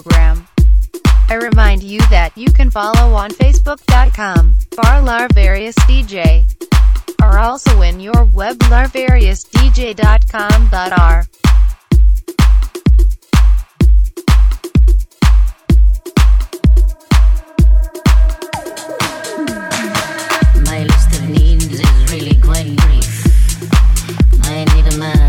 program. I remind you that you can follow on Facebook.com, barlarvariousdj, or also in your web larvariousdj.com.r. My list of needs is really quite brief. I need a man.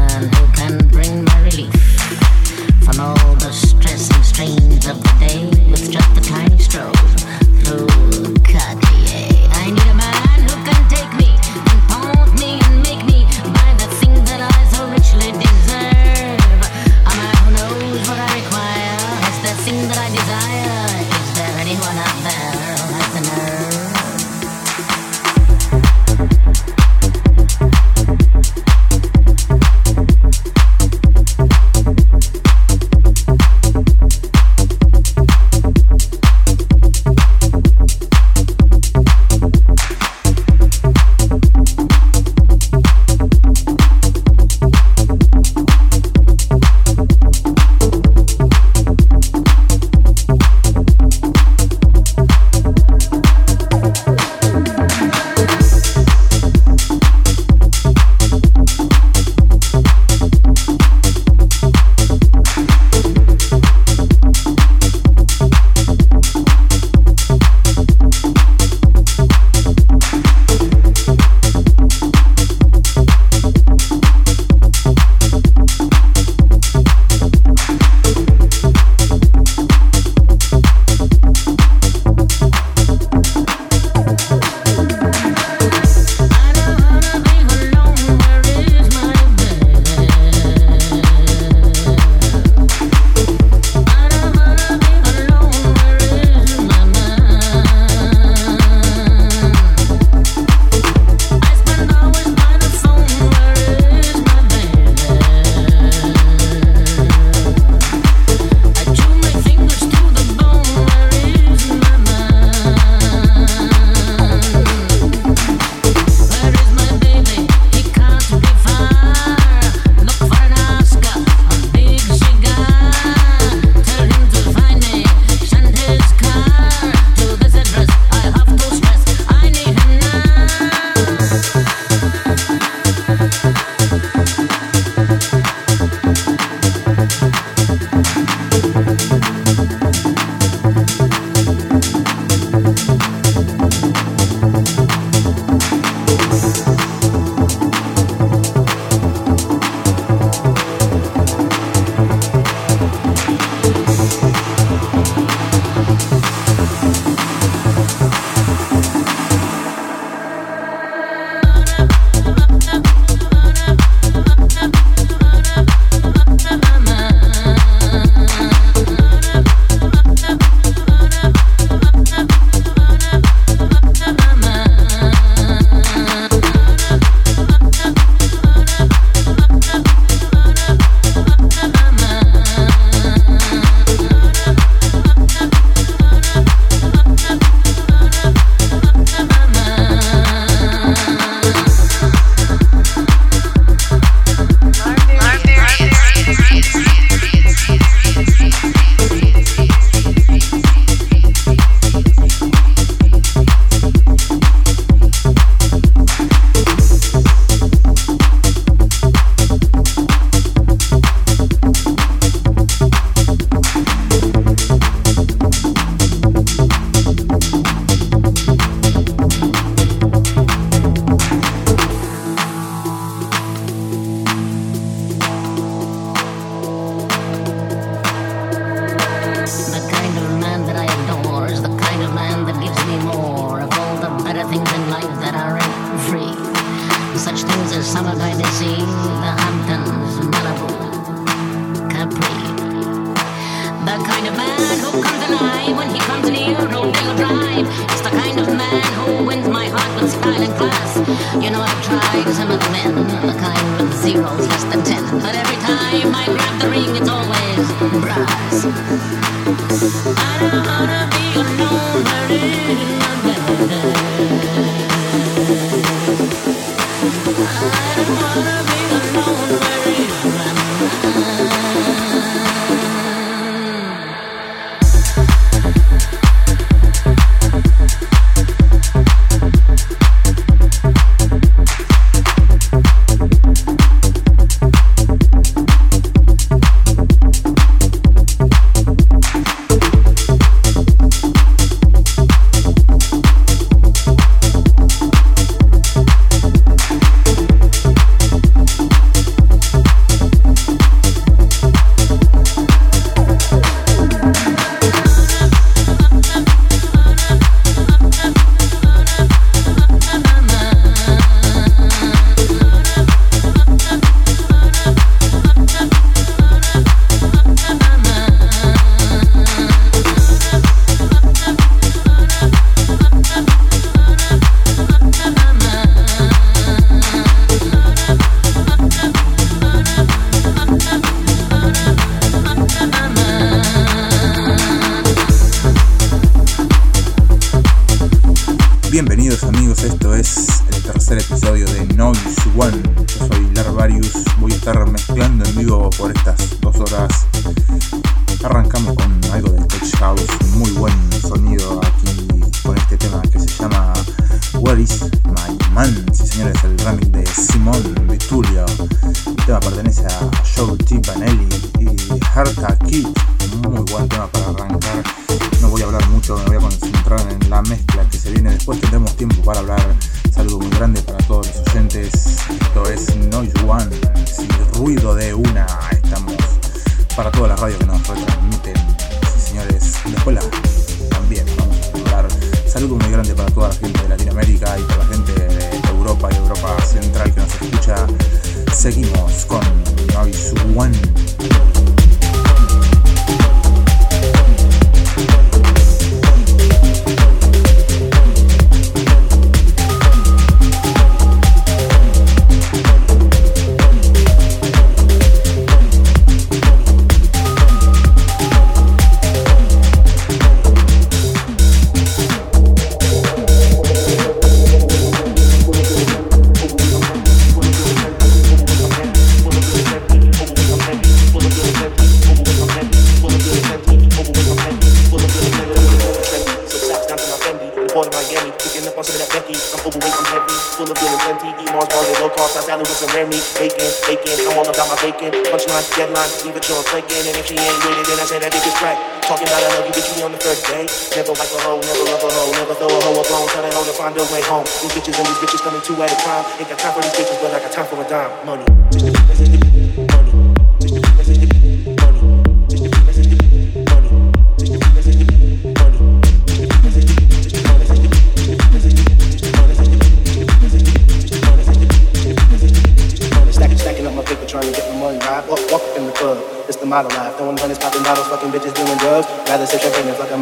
joint flaking, and if she ain't with it, then I say that bitch is crack. Talking about I love you, bitch, me on the first day. Never like a hoe, never love a hoe, never throw a hoe a bone, tell that hoe to find her way home. These bitches and these bitches coming two at a time. Ain't got time for these bitches, but I got time for a dime. Money.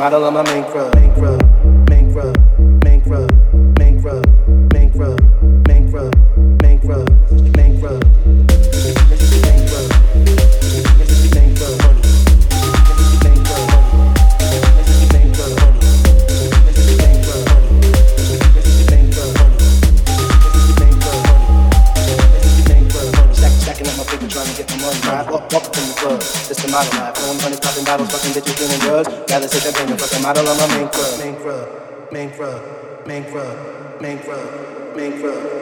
I'm out of my main crud. Main crud. make grow.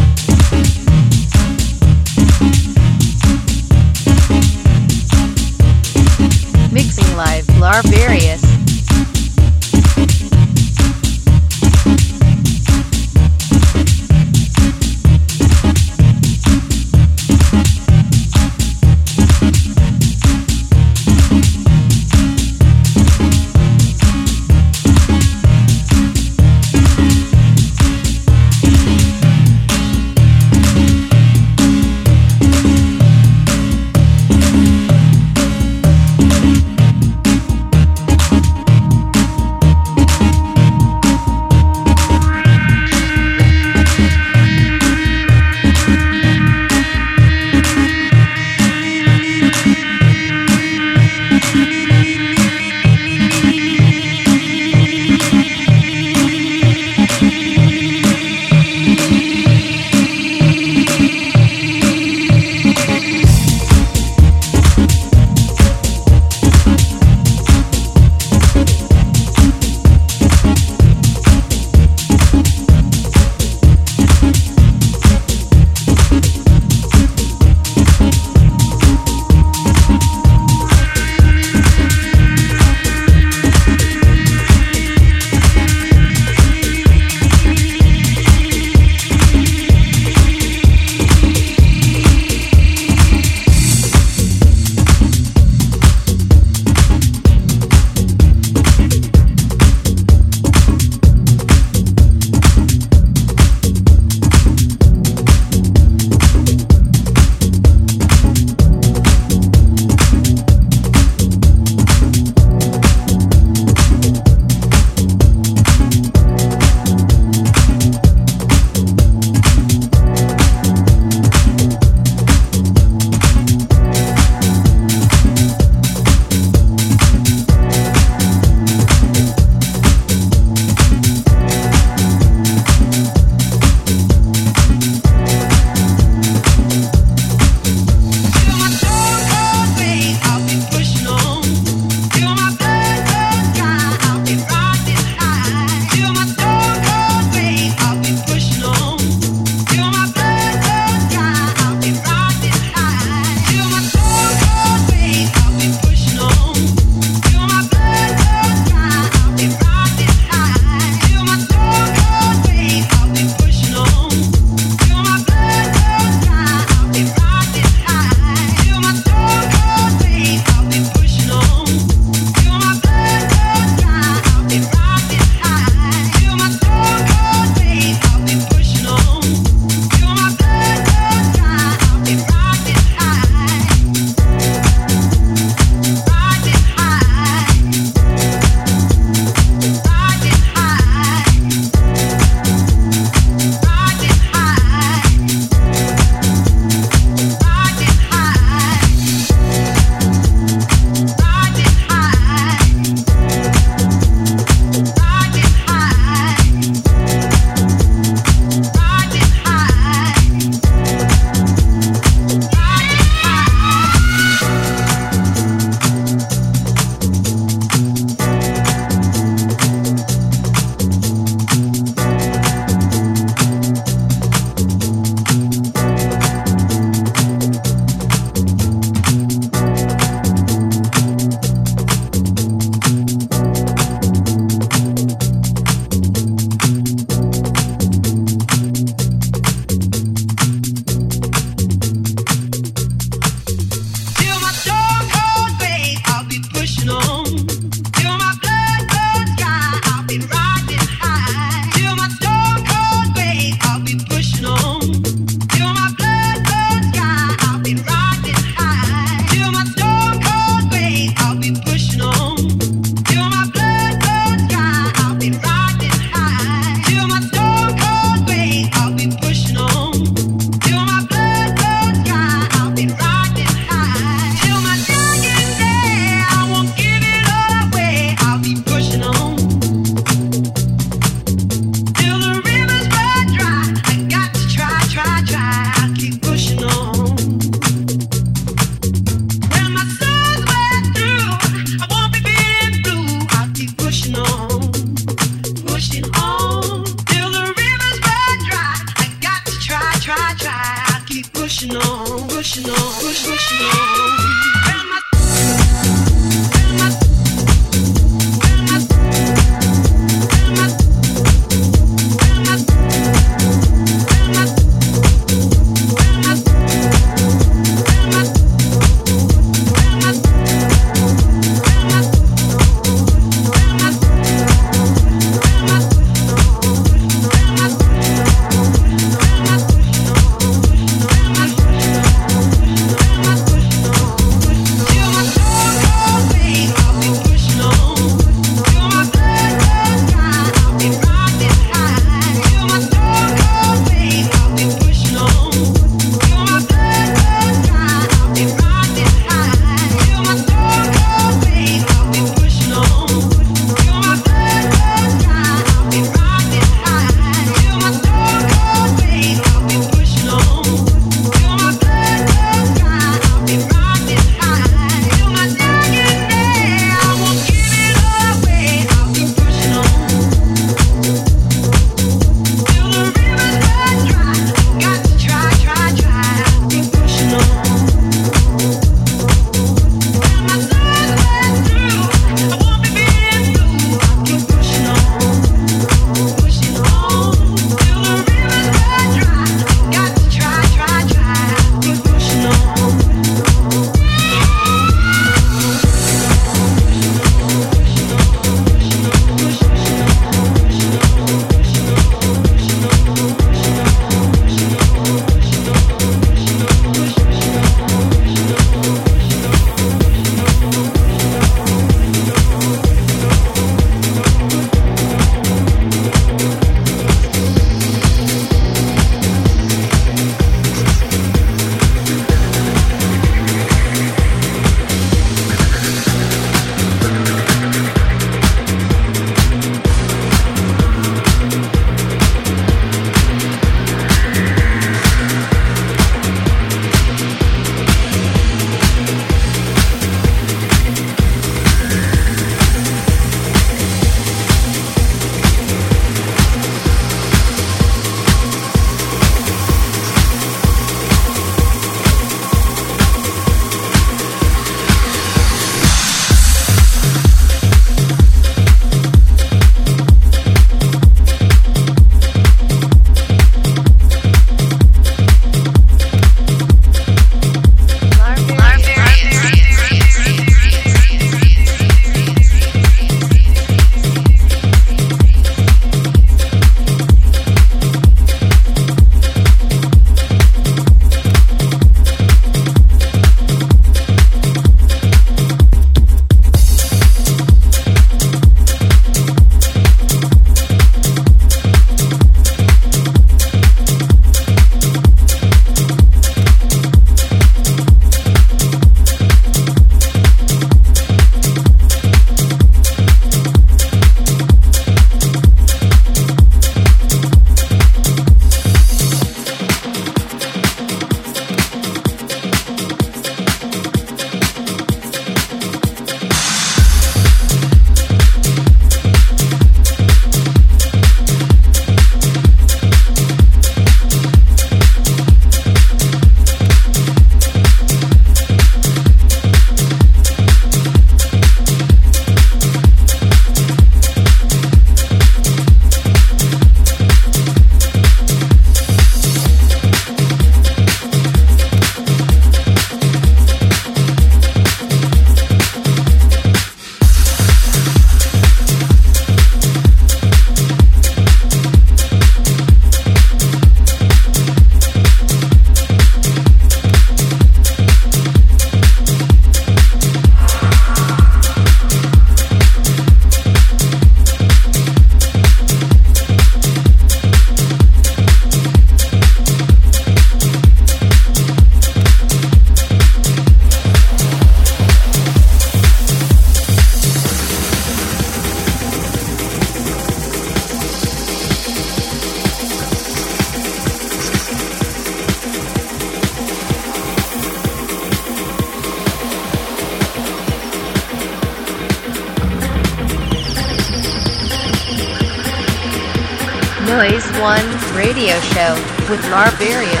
Noise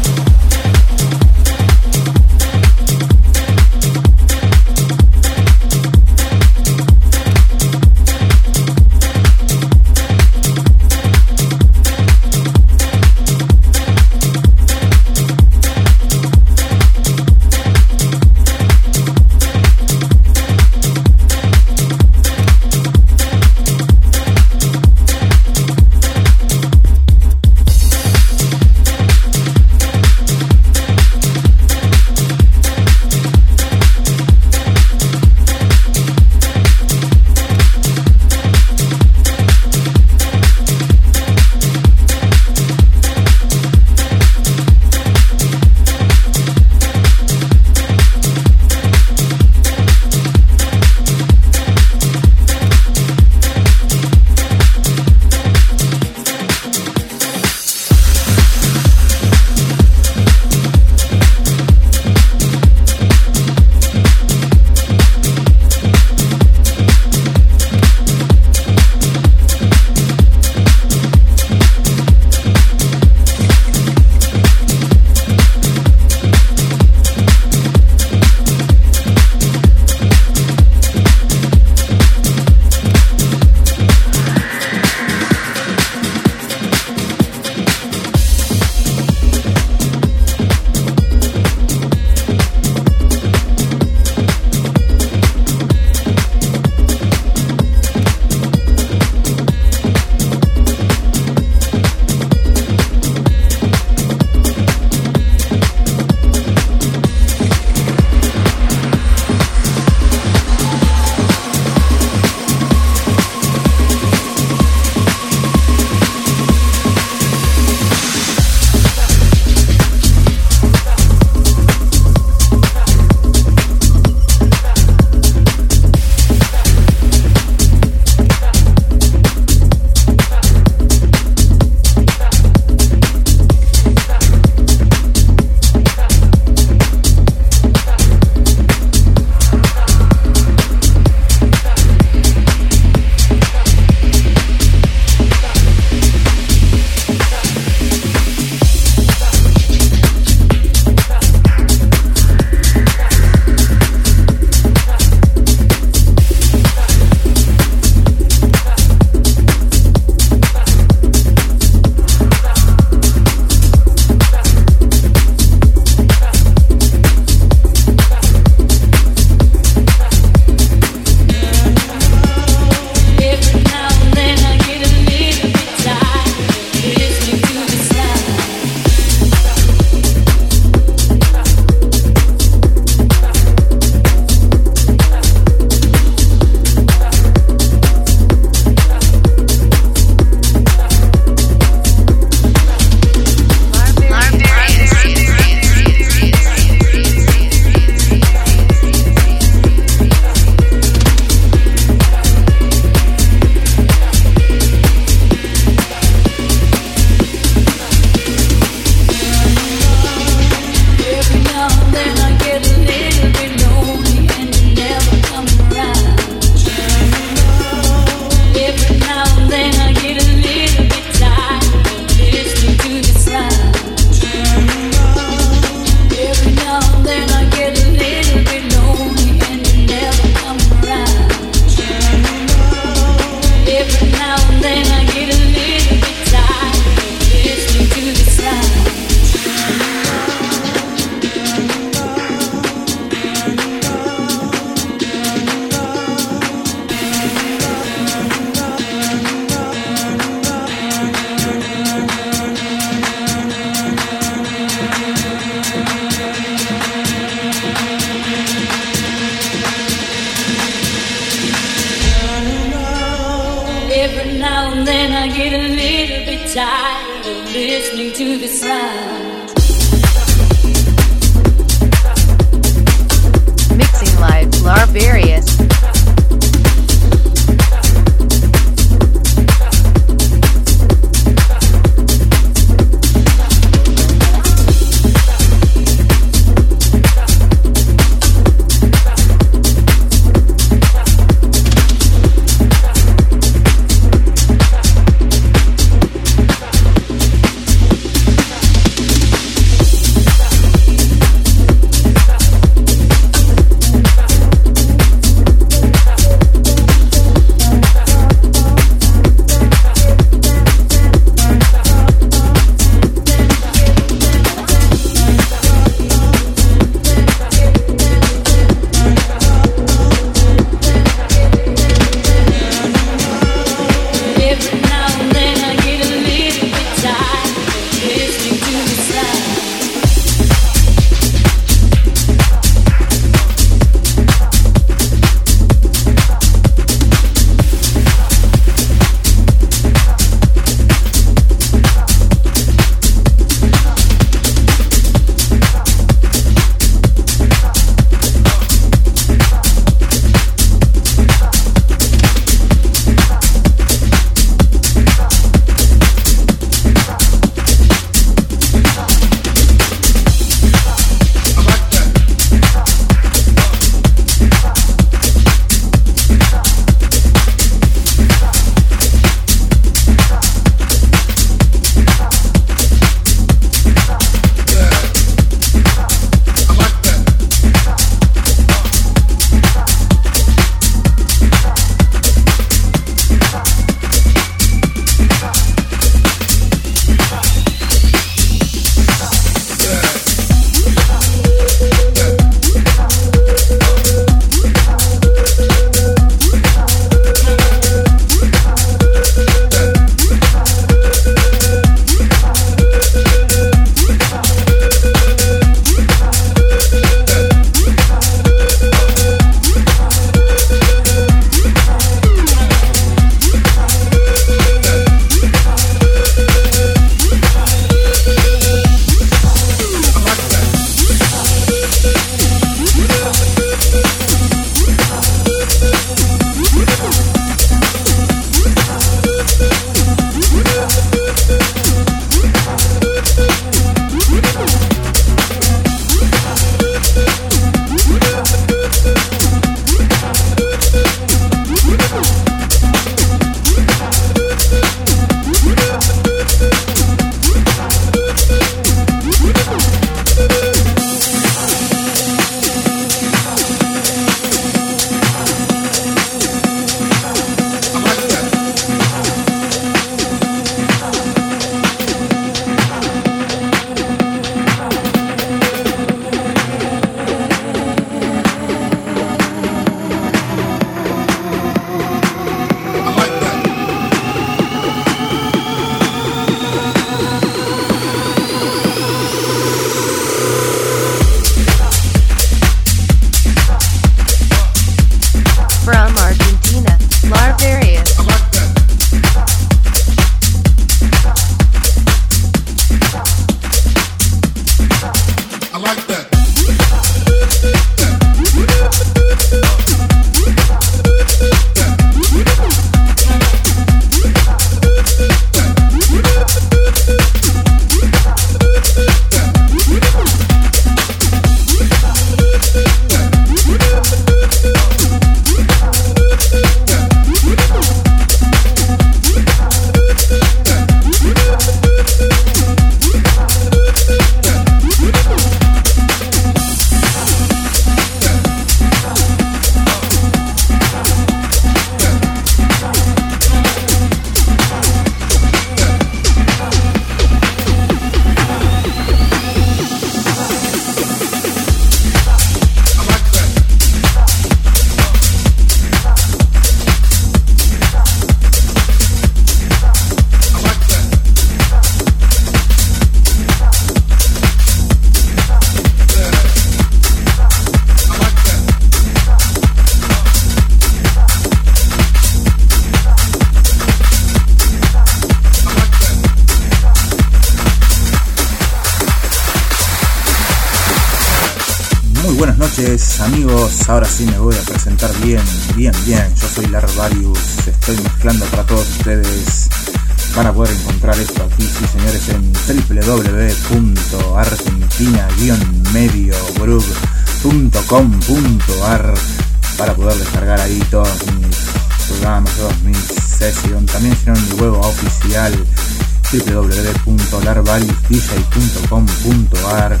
www.larvariusdj.com.ar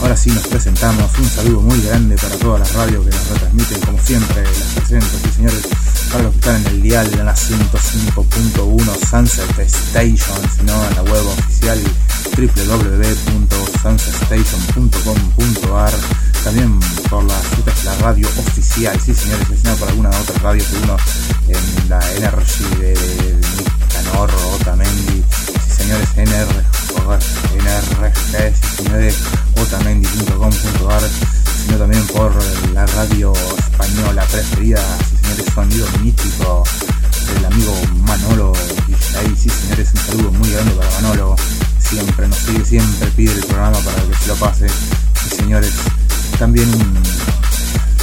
Ahora sí nos presentamos, un saludo muy grande para todas las radios que nos retransmiten, como siempre las presento, sí señores, para los que están en el dial en la 105.1 Sunset Station, sino en la web oficial www.sunsetstation.com.ar también por las la radio oficial, sí señores, sino por alguna otra radio que uno en la Energy de, de Nicanor, Otamendi, señores, NR, señores, otamendi.com.ar, sino también por la radio española preferida, señores, sonido mítico del amigo Manolo ahí sí señores, un saludo muy grande para Manolo, siempre nos sigue, siempre pide el programa para que se lo pase, sí señores, también un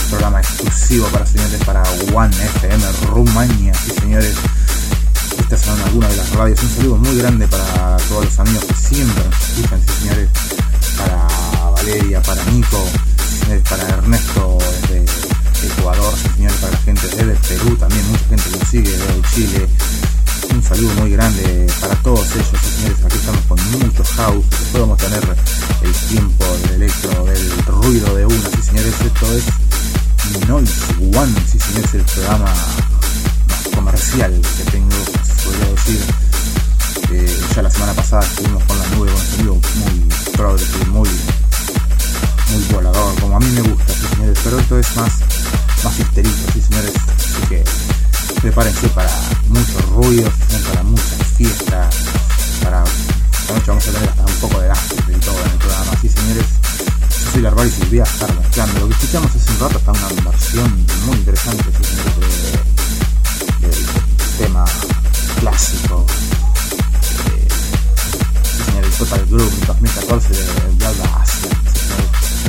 programa exclusivo para señores para One FM Rumania, sí señores. Estas son algunas de las radios. Un saludo muy grande para todos los amigos que siempre nos escuchan, señores. Para Valeria, para Nico, señores, para Ernesto desde Ecuador, señores, para la gente desde Perú, también mucha gente que nos sigue desde Chile. Un saludo muy grande para todos ellos, señores. Aquí estamos con mucho house. Después vamos tener el tiempo del electro, del ruido de una, sí señores. Esto es Noise One, sí señores, el programa comercial que tengo, podría decir. Eh, ya la semana pasada estuvimos con la nube con sonido muy progresivo, muy, muy volador, como a mí me gusta, sí señores, pero esto es más, más histerito, sí señores, así que prepárense para mucho ruido, para muchas fiestas, para esta noche vamos a tener un poco de gas y todo en el programa, sí señores soy Larval y voy a estar mezclando. Lo que escuchamos hace un rato está una versión muy interesante del tema clásico eh, el Total Group 2014 de Blood Asia.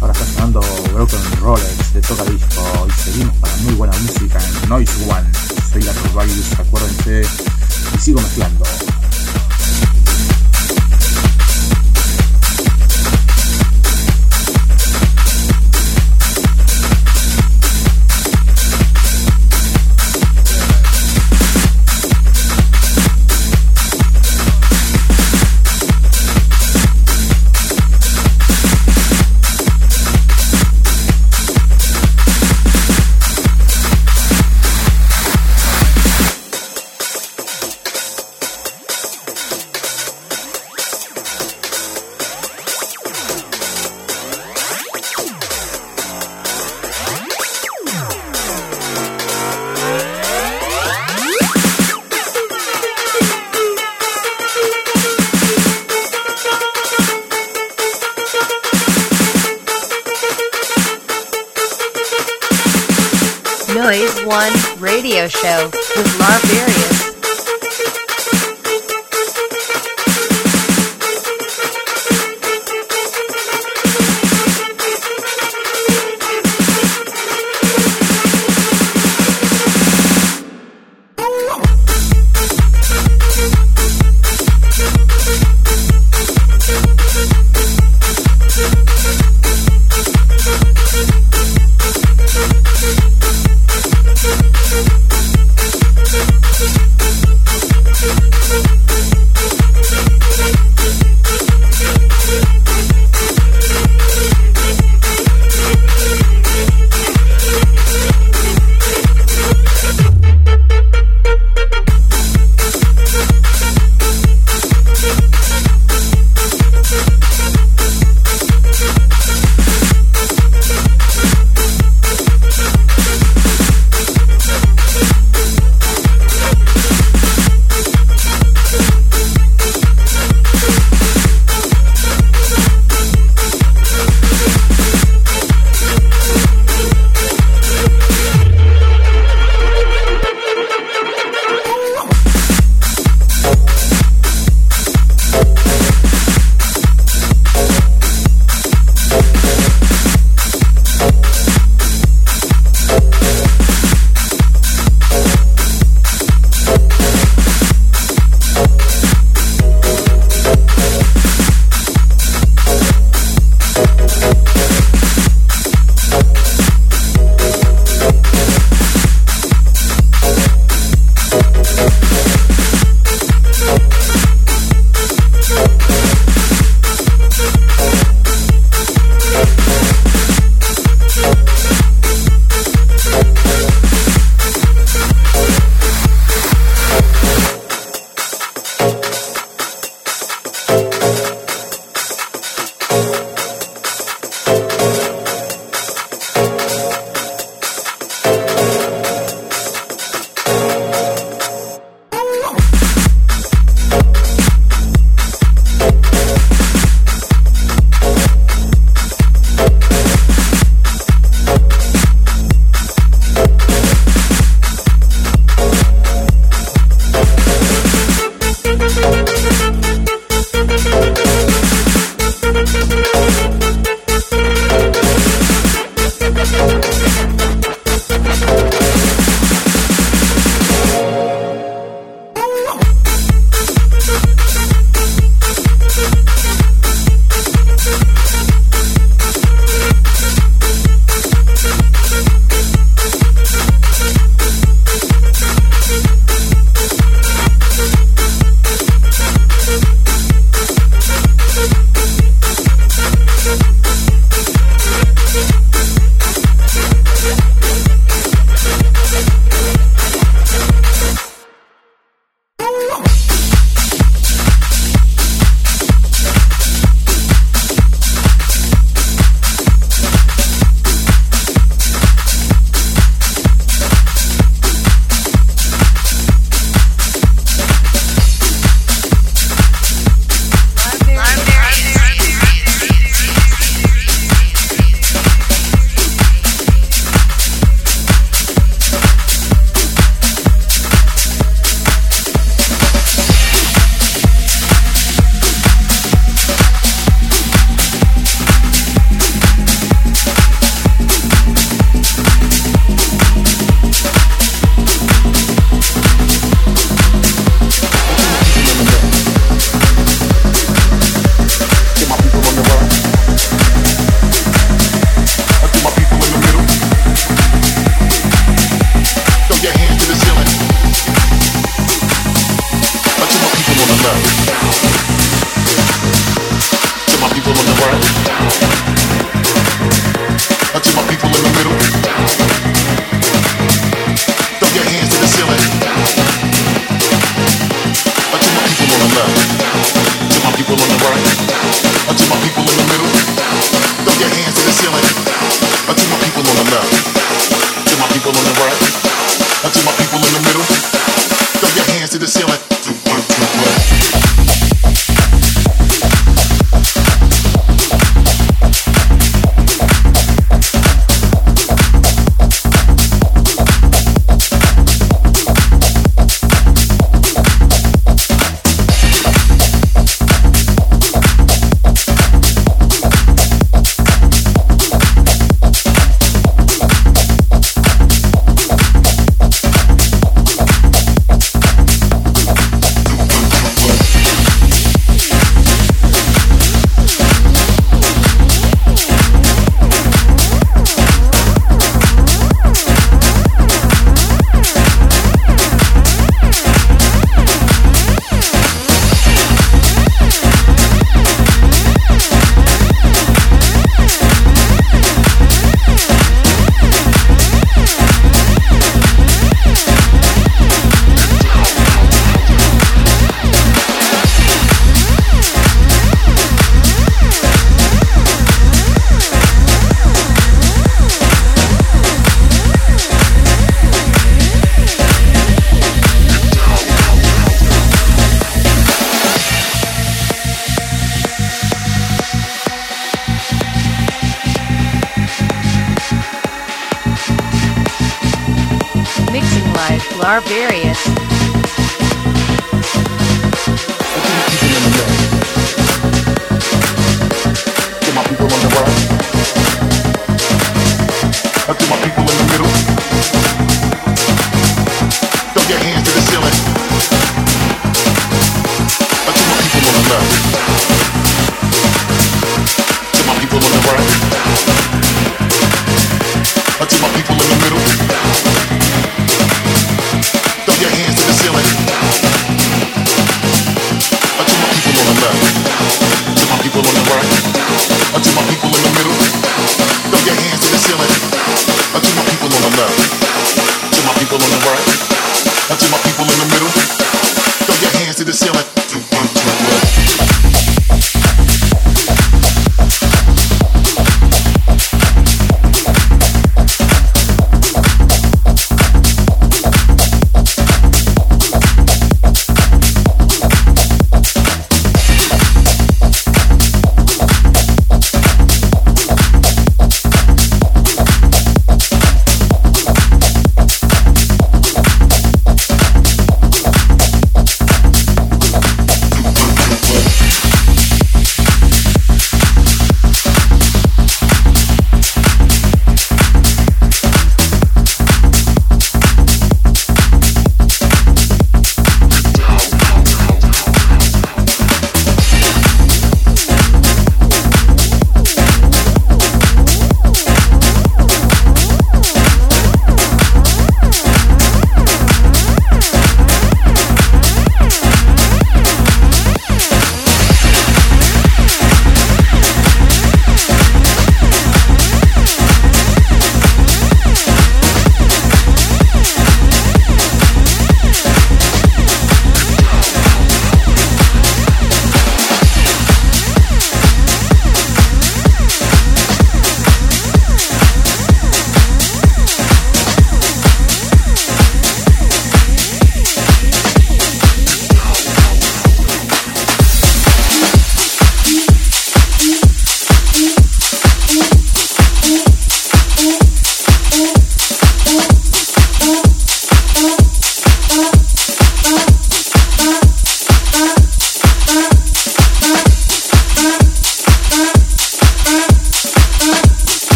Ahora está sonando Broken Rolex de Toca Disco y seguimos para muy buena música en Noise One. Soy Larval, acuérdense y sigo mezclando.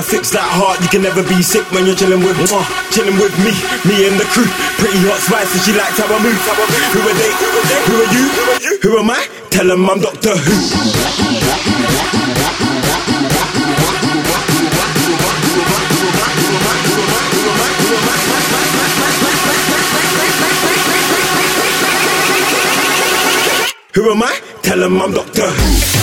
fix that heart. You can never be sick when you're chilling with me. chilling with me, me and the crew. Pretty hot spice, and she likes how I move. Who are they? Who are you? Who am I? Tell them I'm Doctor Who. Who am I? Tell them I'm Doctor Who.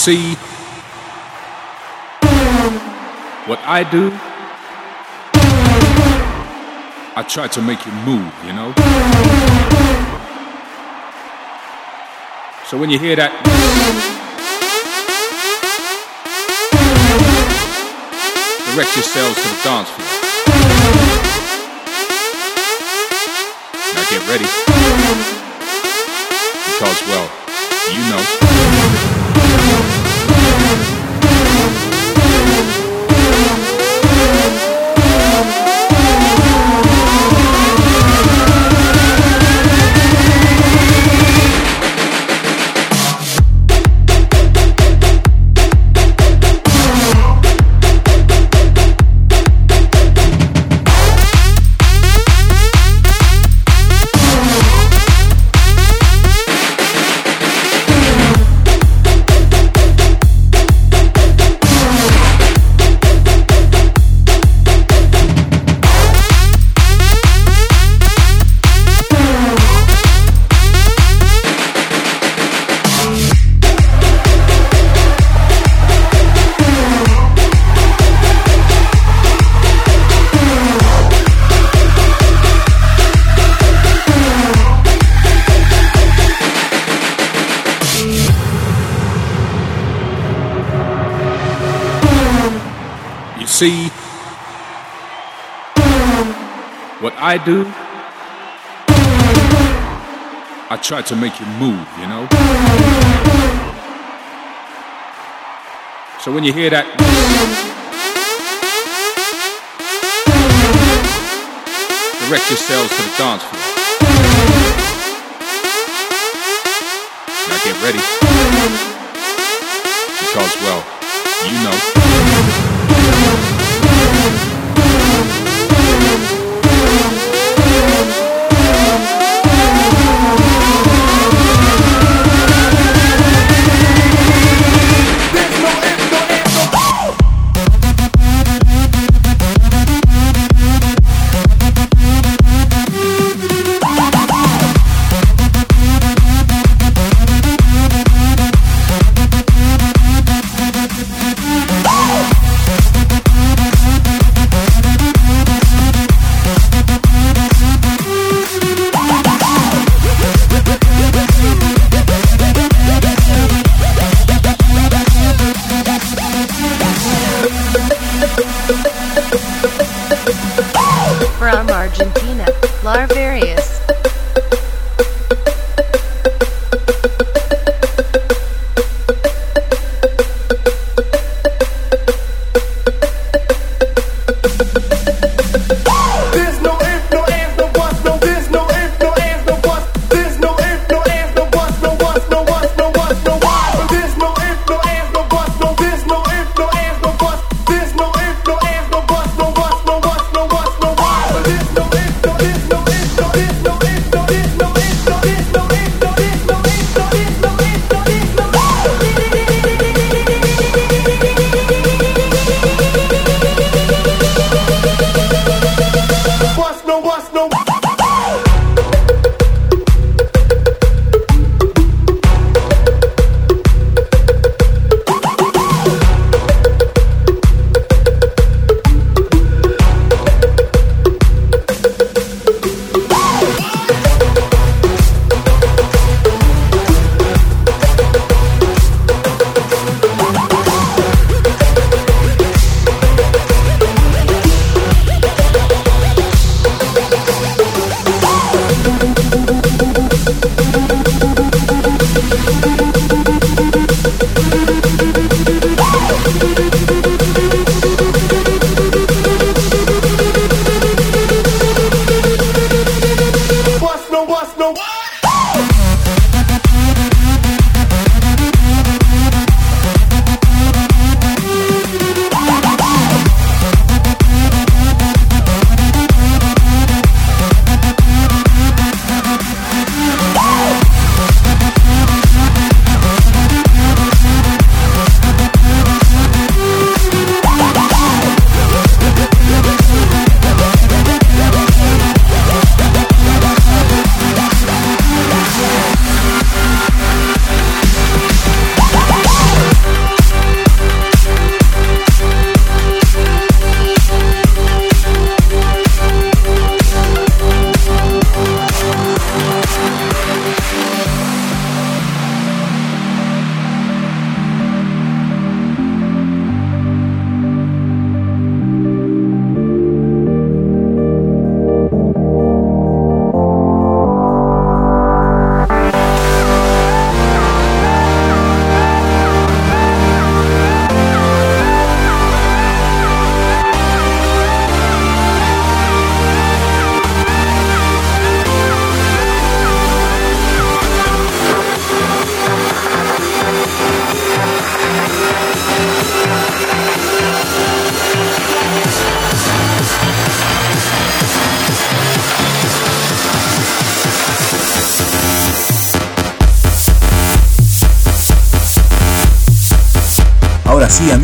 See, what I do, I try to make you move, you know? So when you hear that, direct yourselves to the dance floor. Now get ready. Because, well, you know. You I do, I try to make you move, you know? So when you hear that, direct yourselves to the dance floor. Now get ready. Because, well, you know.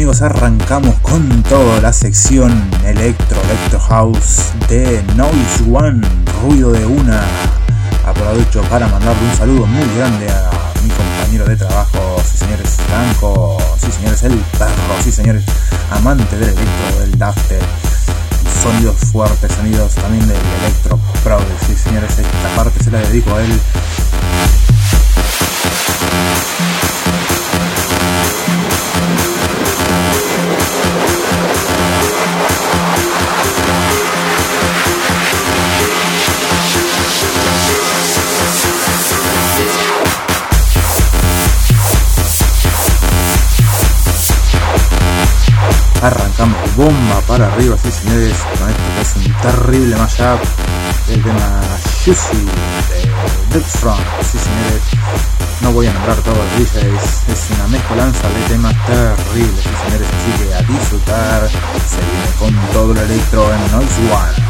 Arrancamos con toda la sección electro, electro house de Noise One, ruido de una. Aprovecho para mandarle un saludo muy grande a mi compañero de trabajo, sí señores Franco, sí señores el perro, sí señores amante del electro, del dafter, sonidos fuertes, sonidos también del electro pro, sí señores, esta parte se la dedico a él. Bomba para arriba, sí señores, con esto que es un terrible mashup. Del tema Juicy de Front, sí señores, no voy a nombrar todos los DJs, es una mezcolanza de temas terribles, sí señores, así que a disfrutar, se viene con todo el electro en Noise One.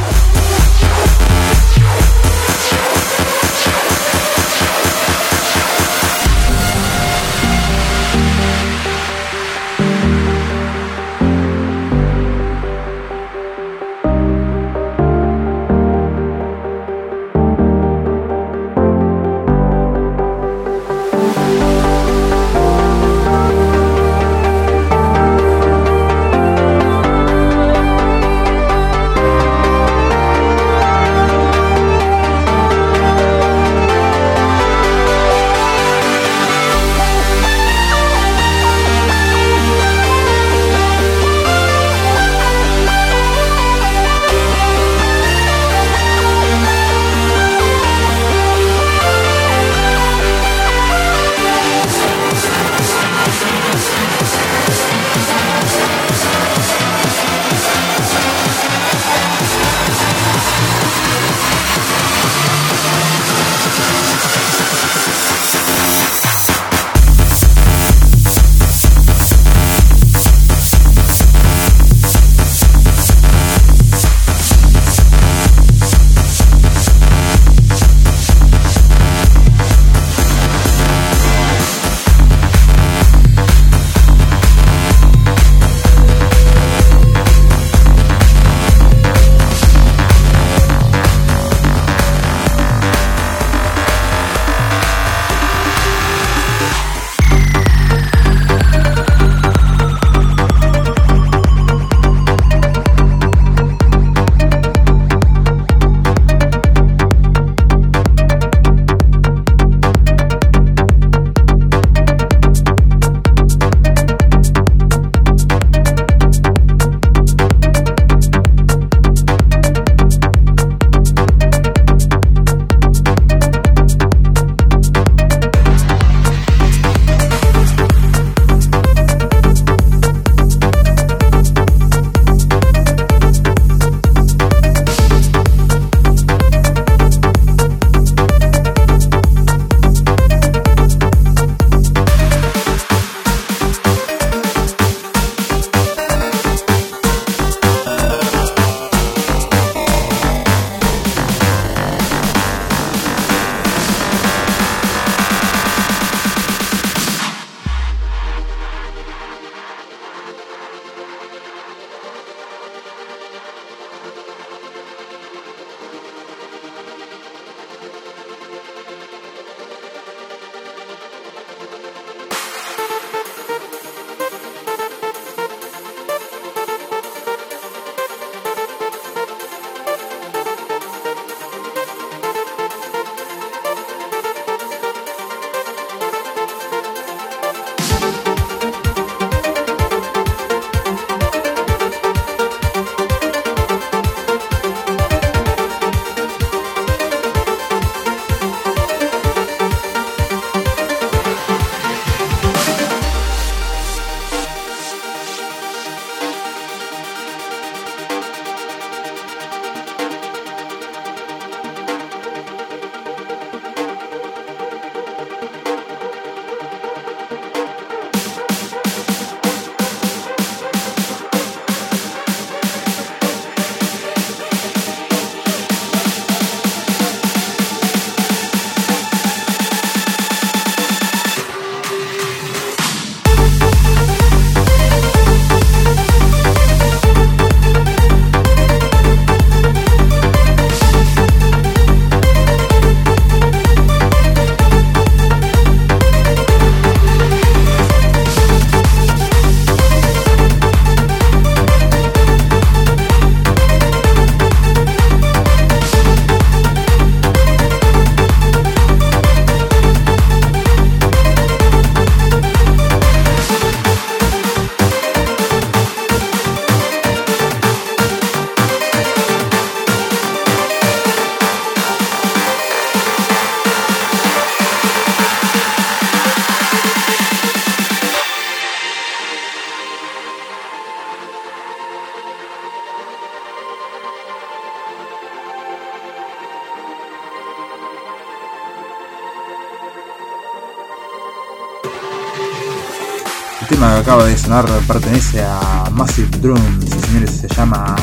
Sonar pertenece a Massive Drums, y señores, se llama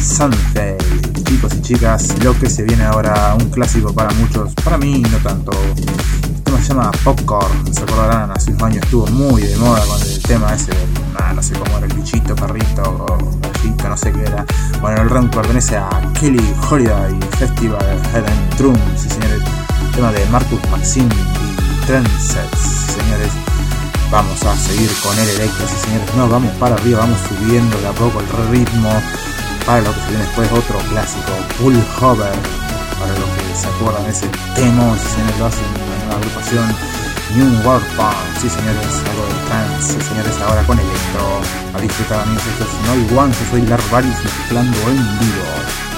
Sunfade. Chicos y chicas, lo que se viene ahora, un clásico para muchos, para mí no tanto. El tema se llama Popcorn, se acordarán, hace unos años estuvo muy de moda con el tema ese, ah, no sé cómo era el bichito, perrito, o gallito, no sé qué era. Bueno, el rank pertenece a Kelly Holiday Festival Heaven Drums, y señores, tema de Marcus Maxim y Trendsets, señores vamos a seguir con el electro, sí señores, no, vamos para arriba, vamos subiendo de a poco el ritmo, para lo que se viene después otro clásico, Full Hover, para los que se acuerdan de ese tema, si señores lo hacen en una agrupación New World Punk, sí señores, algo de trance, sí señores, ahora con electro, a disfrutar amigos, esto es No One, yo soy Larvaris mezclando en vivo.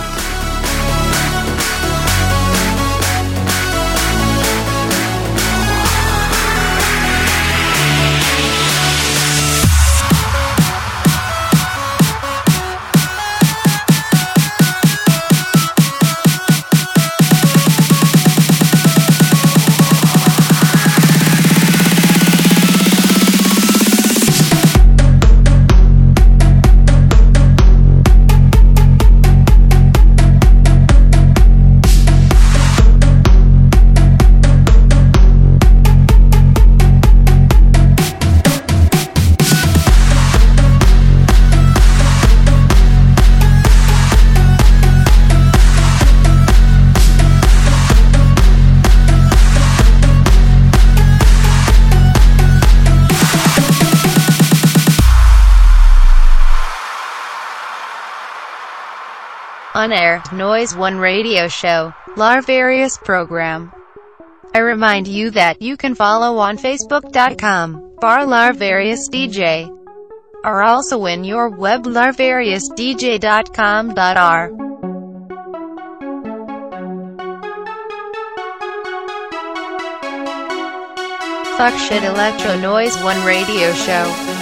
On air, Noise One radio show, Larvarious program. I remind you that you can follow on Facebook.com, bar Larvarious DJ, or also in your web larvariousdj.com.r. Fuck shit electro noise one radio show.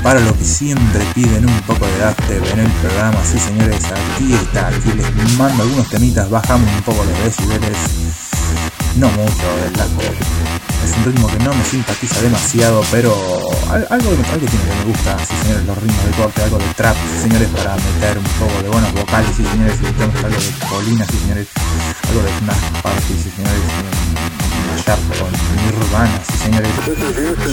Para lo que siempre piden un poco de dubstep en el programa. Sí, señores, aquí está. Aquí les mando algunos temitas, bajamos un poco los decibeles. No mucho del. Es un ritmo que no me simpatiza demasiado, pero al- algo, algo que me gusta, sí señores, los ritmos de corte, algo de trap, sí señores, para meter un poco de buenos vocales, sí señores, tenemos algo de Polina, sí señores, algo de Smash Party, sí señores, con Nirvana, sí señores,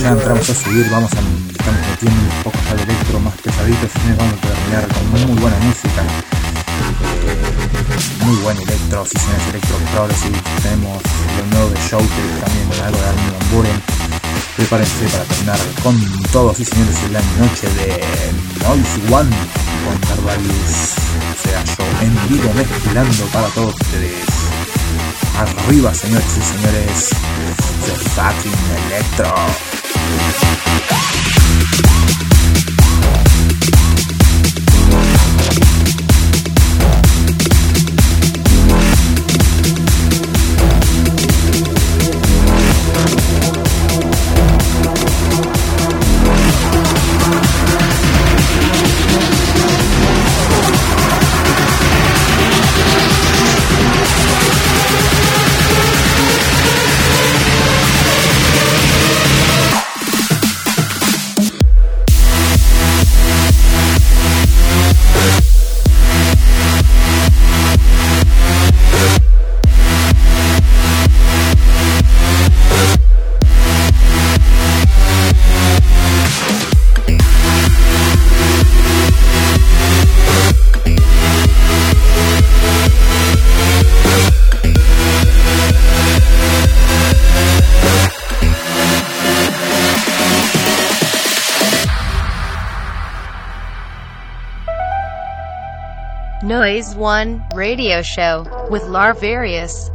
ya entramos a subir, vamos a estamos metiendo un poco al electro más pesadito, señores, vamos a terminar con muy buena música. Eh, muy buen electro, sí señores, electro progressive, tenemos lo nuevo de Showtech, también algo de Armin Van Buren. Prepárense para terminar con todo, sí señores, en la noche de Noise One con Carvalius, o sea, yo en vivo mezclando para todos ustedes. Arriba, señores y señores, The Fucking Electro. One Radio Show with Larvarius.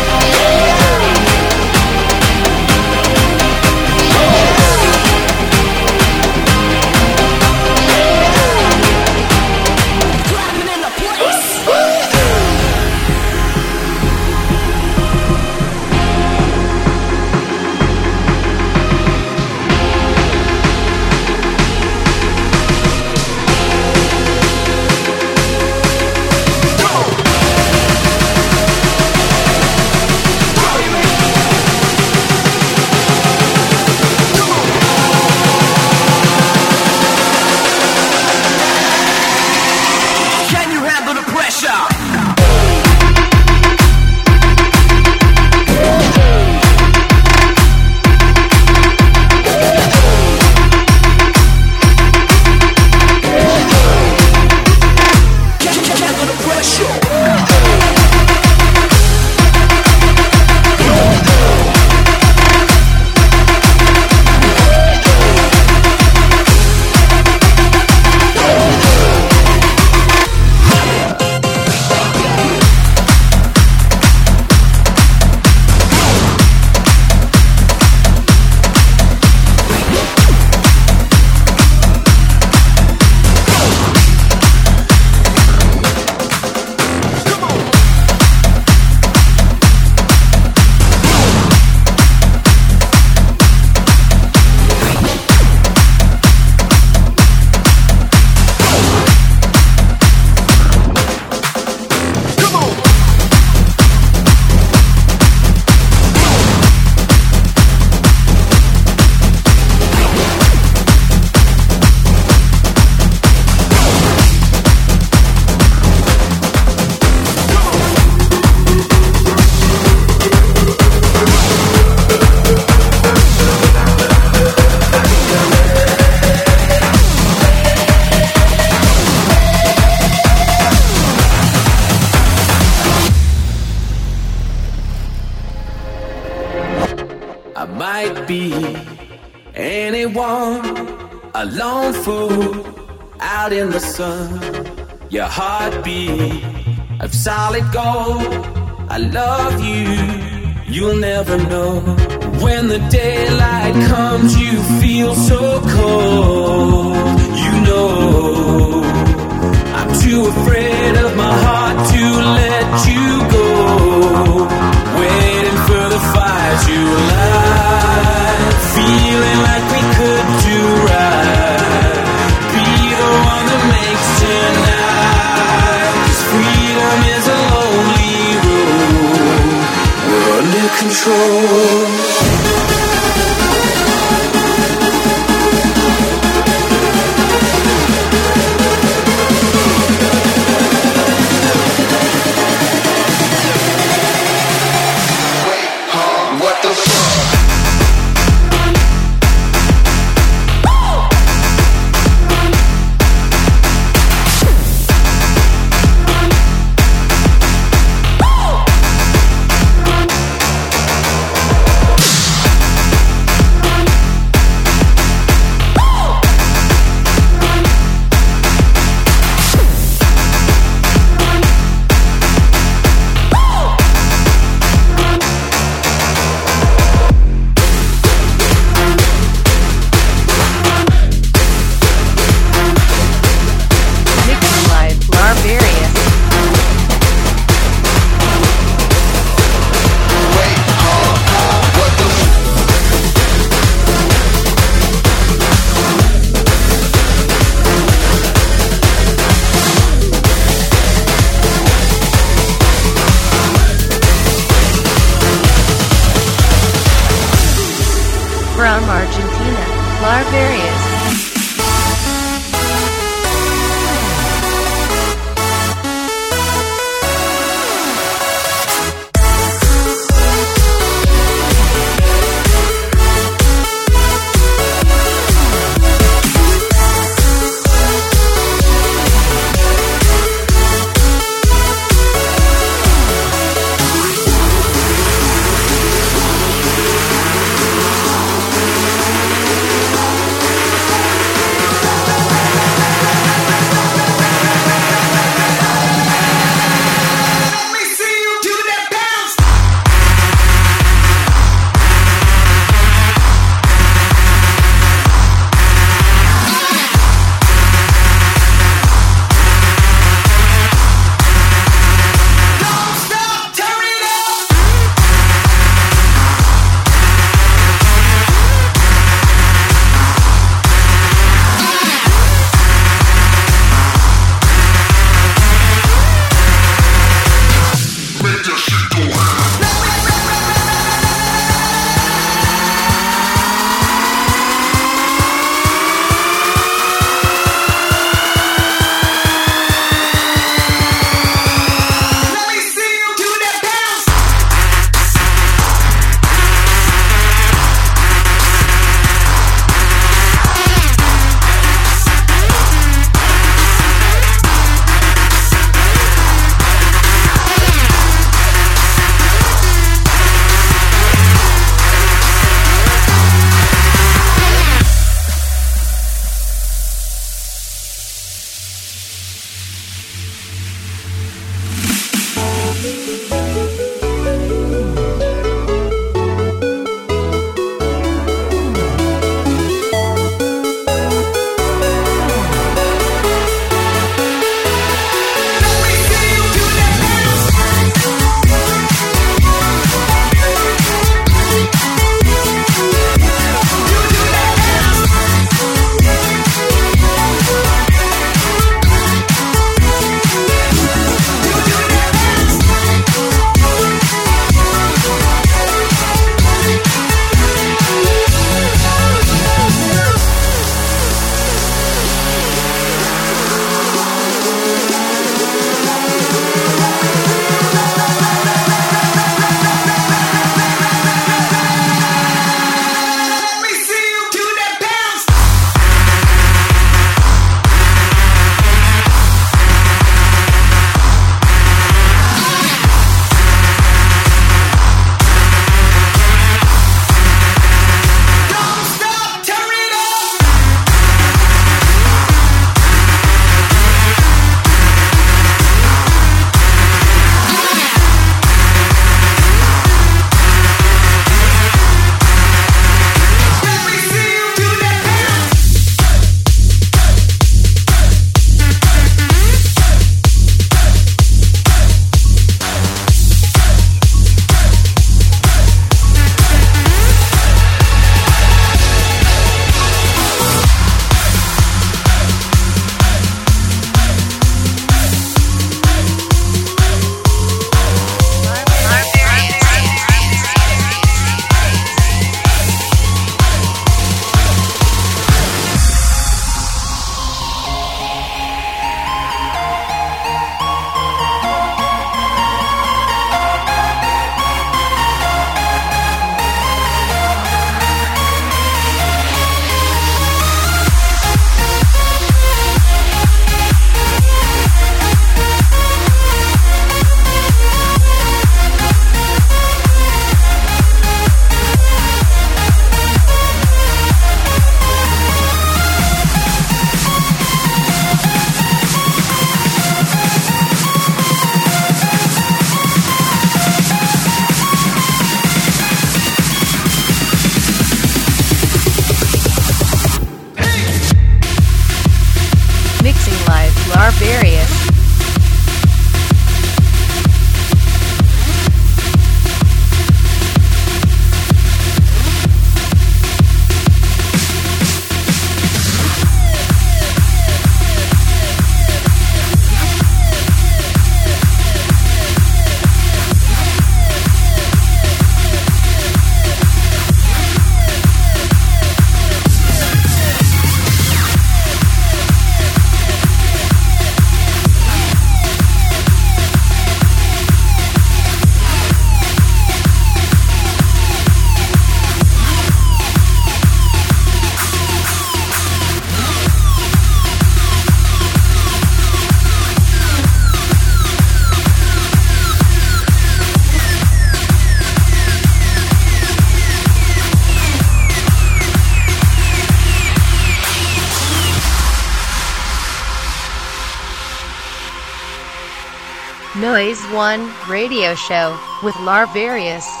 Show with Larvarius.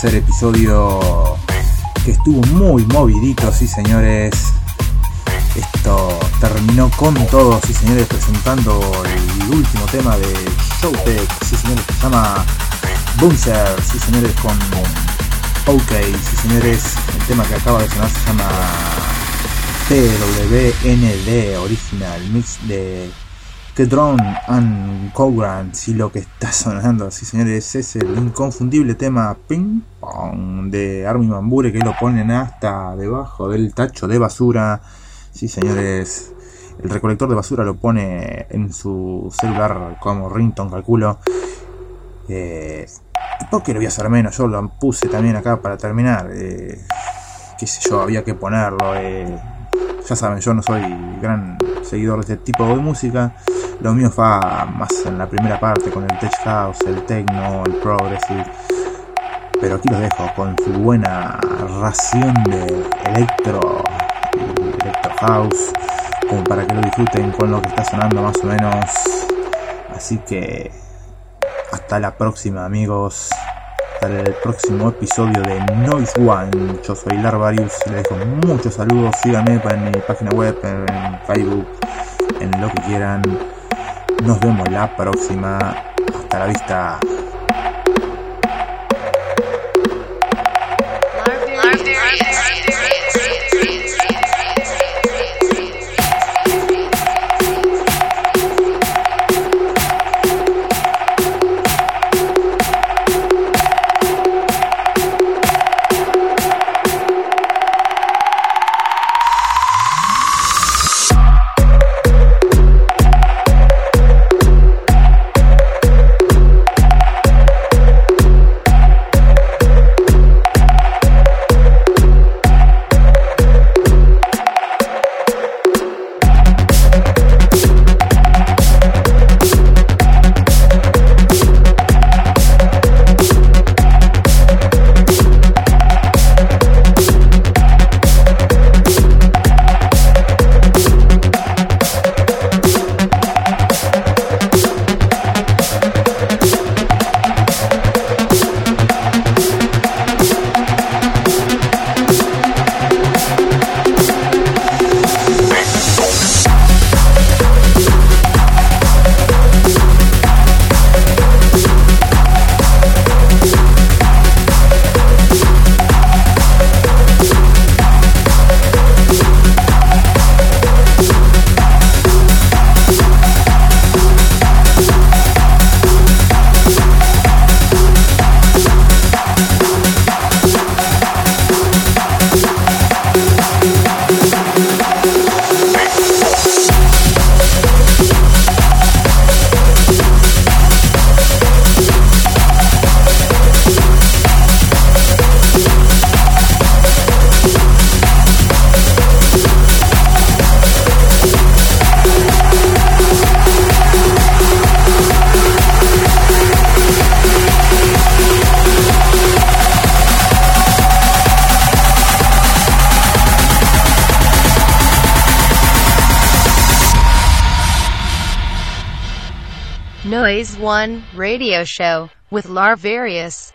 Tercer episodio que estuvo muy movidito, sí señores. Esto terminó con todo, sí señores, presentando el último tema de Showtech, sí señores, se llama Boomser, sí señores, con OK, sí señores, el tema que acaba de sonar se llama TWND Original Mix de Kedron and Cowgrant y lo que está sonando, sí señores, es el inconfundible tema Ping De Armin Van Buren que lo ponen hasta debajo del tacho de basura. Sí señores, el recolector de basura lo pone en su celular como rington, calculo. Eh, ¿Por qué lo voy a hacer menos? Yo lo puse también acá para terminar. Eh, qué sé yo, había que ponerlo. Eh, ya saben, yo no soy gran seguidor de este tipo de música. Lo mío va más en la primera parte con el tech house, el techno, el progressive. Pero aquí los dejo con su buena ración de electro, electro house, como para que lo disfruten con lo que está sonando más o menos. Así que hasta la próxima, amigos. Hasta el próximo episodio de Noise One. Yo soy Larvarius. Les dejo muchos saludos. Síganme en mi página web, en Facebook, en lo que quieran. Nos vemos la próxima. Hasta la vista. Radio Show with Larvarius.